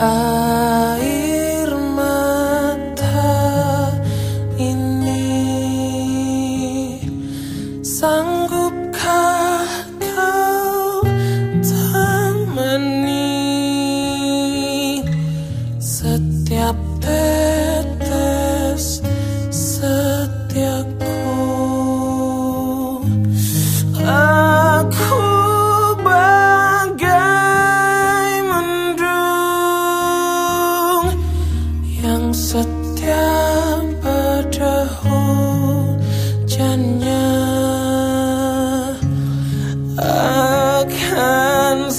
air mata ini sanggup padam pada akan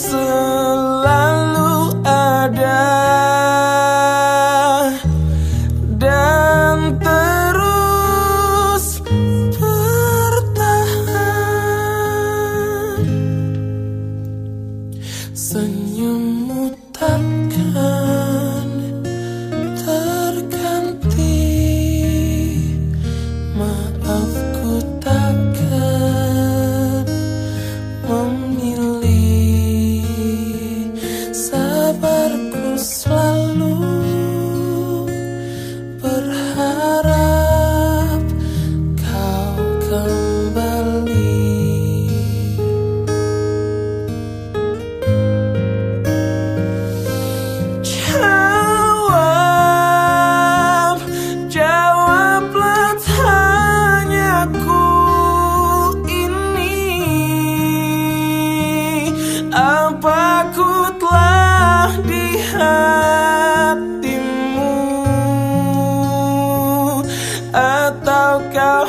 takutlah di hatimu. Atau kau